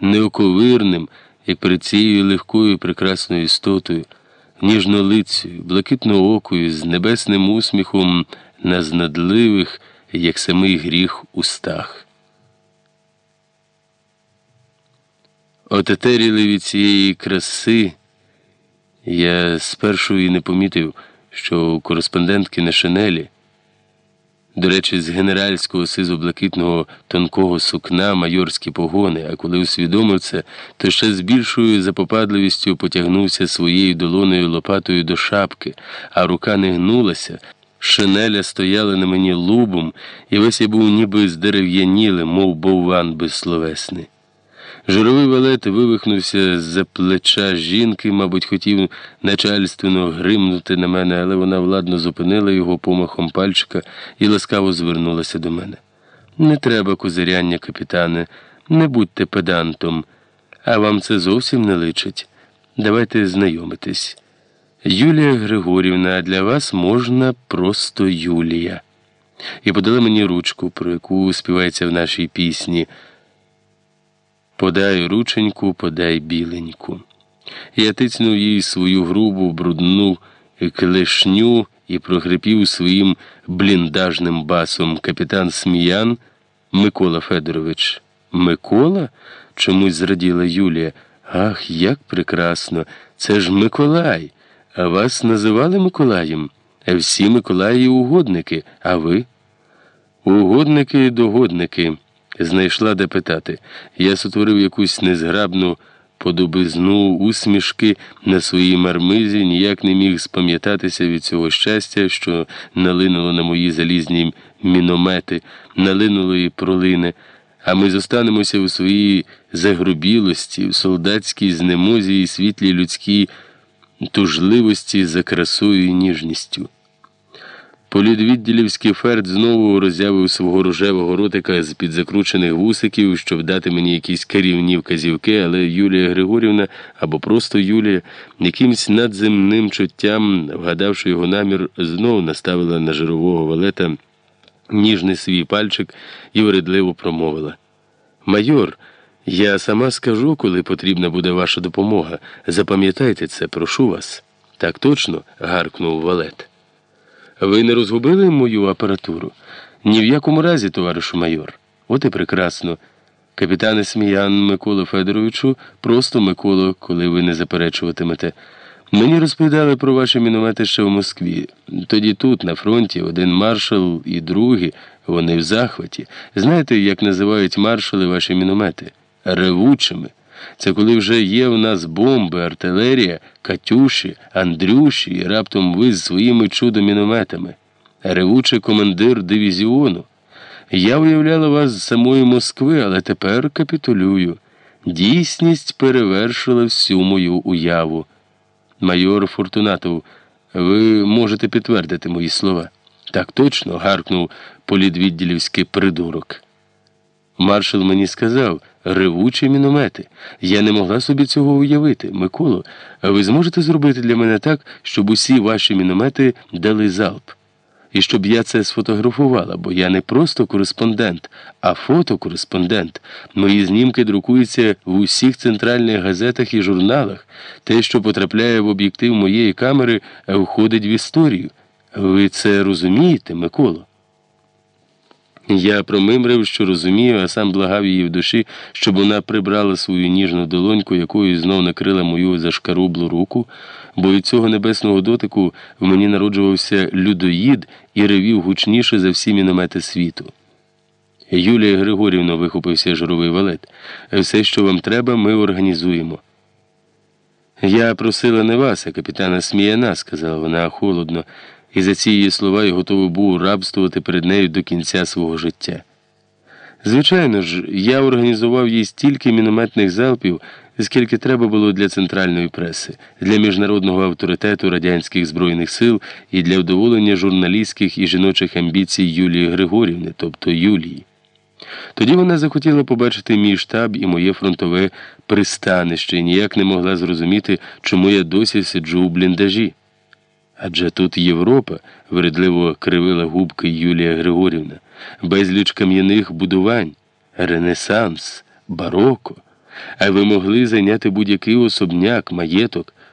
неоковирним, як перед цією легкою прекрасною істотою, ніжнолицею, блакитноокою, з небесним усміхом на знадливих, як самий гріх, устах. Отетеріли від цієї краси. Я спершу і не помітив, що у кореспондентки на шинелі. До речі, з генеральського сизо-блакитного тонкого сукна майорські погони, а коли усвідомив це, то ще з більшою запопадливістю потягнувся своєю долоною лопатою до шапки, а рука не гнулася. Шинеля стояла на мені лубом, і весь я був ніби здерев'янілим, мов бовван безсловесний. Журовий валет вивихнувся з-за плеча жінки, мабуть, хотів начальственно гримнути на мене, але вона владно зупинила його помахом пальчика і ласкаво звернулася до мене. Не треба козиряння, капітане, не будьте педантом, а вам це зовсім не личить. Давайте знайомитись. Юлія Григорівна, а для вас можна просто Юлія. І подала мені ручку, про яку співається в нашій пісні. Подай рученьку, подай біленьку. Я тицнув їй свою грубу, брудну клешню і прогрипів своїм бліндажним басом капітан Сміян Микола Федорович. Микола? чомусь зраділа Юлія. Ах, як прекрасно! Це ж Миколай. А вас називали Миколаєм? Всі Миколаї угодники, а ви? Угодники догодники знайшла де питати. Я сотворив якусь незграбну подобизну усмішки на своїй мармизі, ніяк не міг спам'ятатися від цього щастя, що налинуло на мої залізні міномети, налинуло і пролине. А ми зостанемося у своїй загрубілості, в солдатській знемозі і світлій людській тужливості за красою і ніжністю. Полідвідділівський ферд знову роззявив свого рожевого ротика з під закручених вусиків, щоб дати мені якісь керівні вказівки, але Юлія Григорівна або просто Юлія, якимсь надземним чуттям, вгадавши його намір, знову наставила на жирового валета ніжний свій пальчик і вредливо промовила. Майор, я сама скажу, коли потрібна буде ваша допомога. Запам'ятайте це, прошу вас. Так точно, гаркнув валет. Ви не розгубили мою апаратуру? Ні в якому разі, товаришу майор. От і прекрасно. Капітане Сміян Микола Федоровичу, просто Микола, коли ви не заперечуватимете. Мені розповідали про ваші міномети ще в Москві. Тоді тут, на фронті, один маршал і другий, вони в захваті. Знаєте, як називають маршали ваші міномети? Ревучими. Це коли вже є в нас бомби, артилерія, Катюші, Андрюші, і раптом ви з своїми чудо-мінометами. Ревучий командир дивізіону. Я уявляла вас з самої Москви, але тепер капітулюю. Дійсність перевершила всю мою уяву. Майор Фортунатов, ви можете підтвердити мої слова. Так точно, гаркнув полідвідділівський придурок. Маршал мені сказав ревучі міномети. Я не могла собі цього уявити. Миколо, а ви зможете зробити для мене так, щоб усі ваші міномети дали залп? І щоб я це сфотографувала, бо я не просто кореспондент, а фотокореспондент. Мої знімки друкуються в усіх центральних газетах і журналах. Те, що потрапляє в об'єктив моєї камери, входить в історію. Ви це розумієте, Миколо? Я промимрив, що розумію, а сам благав її в душі, щоб вона прибрала свою ніжну долоньку, якою знов накрила мою зашкарублу руку, бо від цього небесного дотику в мені народжувався людоїд і ревів гучніше за всі міномети світу. Юлія Григорівна вихопився жировий валет. Все, що вам треба, ми організуємо. Я просила не вас, а капітана Сміяна, сказала вона холодно і за ці її слова я готовий був рабствувати перед нею до кінця свого життя. Звичайно ж, я організував їй стільки мінометних залпів, скільки треба було для центральної преси, для міжнародного авторитету радянських збройних сил і для вдоволення журналістських і жіночих амбіцій Юлії Григорівни, тобто Юлії. Тоді вона захотіла побачити мій штаб і моє фронтове пристанище і ніяк не могла зрозуміти, чому я досі сиджу у бліндажі. Адже тут Європа, вредливо кривила губки Юлія Григорівна, безліч кам'яних будувань, Ренесанс, бароко. А ви могли зайняти будь-який особняк, маєток.